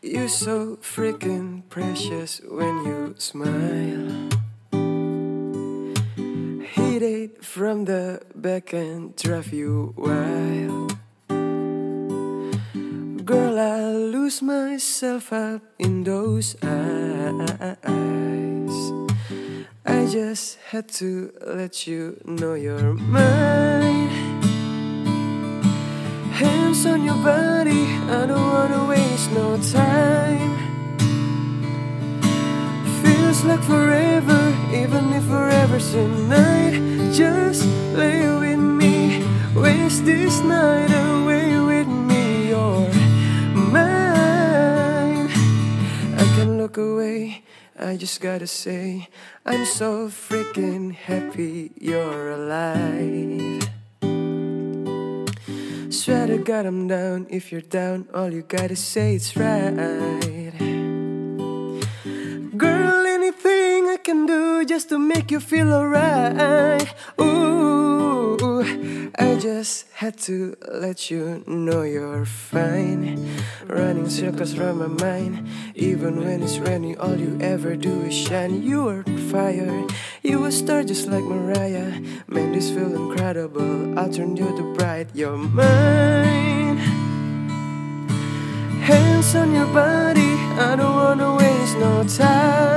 You're so freaking precious when you smile. Hit it from the back and drive you wild. Girl, I lose myself up in those eyes. I just had to let you know you're mine. Feels like forever, even if forever's tonight. Just lay with me, waste this night away with me. You're mine. I can look away. I just gotta say, I'm so freaking happy you're alive. Swear to God I'm down. If you're down, all you gotta say is right. Can do just to make you feel alright. Ooh, I just had to let you know you're fine. Running circles around my mind. Even when it's raining, all you ever do is shine. You are fire. You a star just like Mariah. Man, this feel incredible. I'll turn you to bright. You're mine. Hands on your body. I don't wanna waste no time.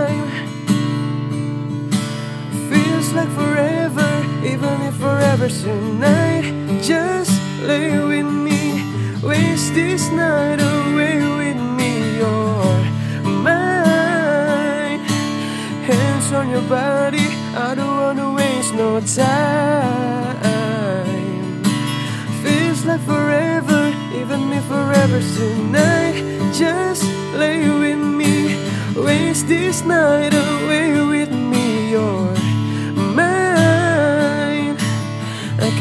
Forever's tonight. Just lay with me, waste this night away with me. You're mine. Hands on your body, I don't wanna waste no time. Feels like forever, even if forever tonight. Just lay with me, waste this night away with me. You're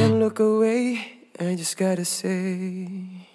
can look away, I just gotta say.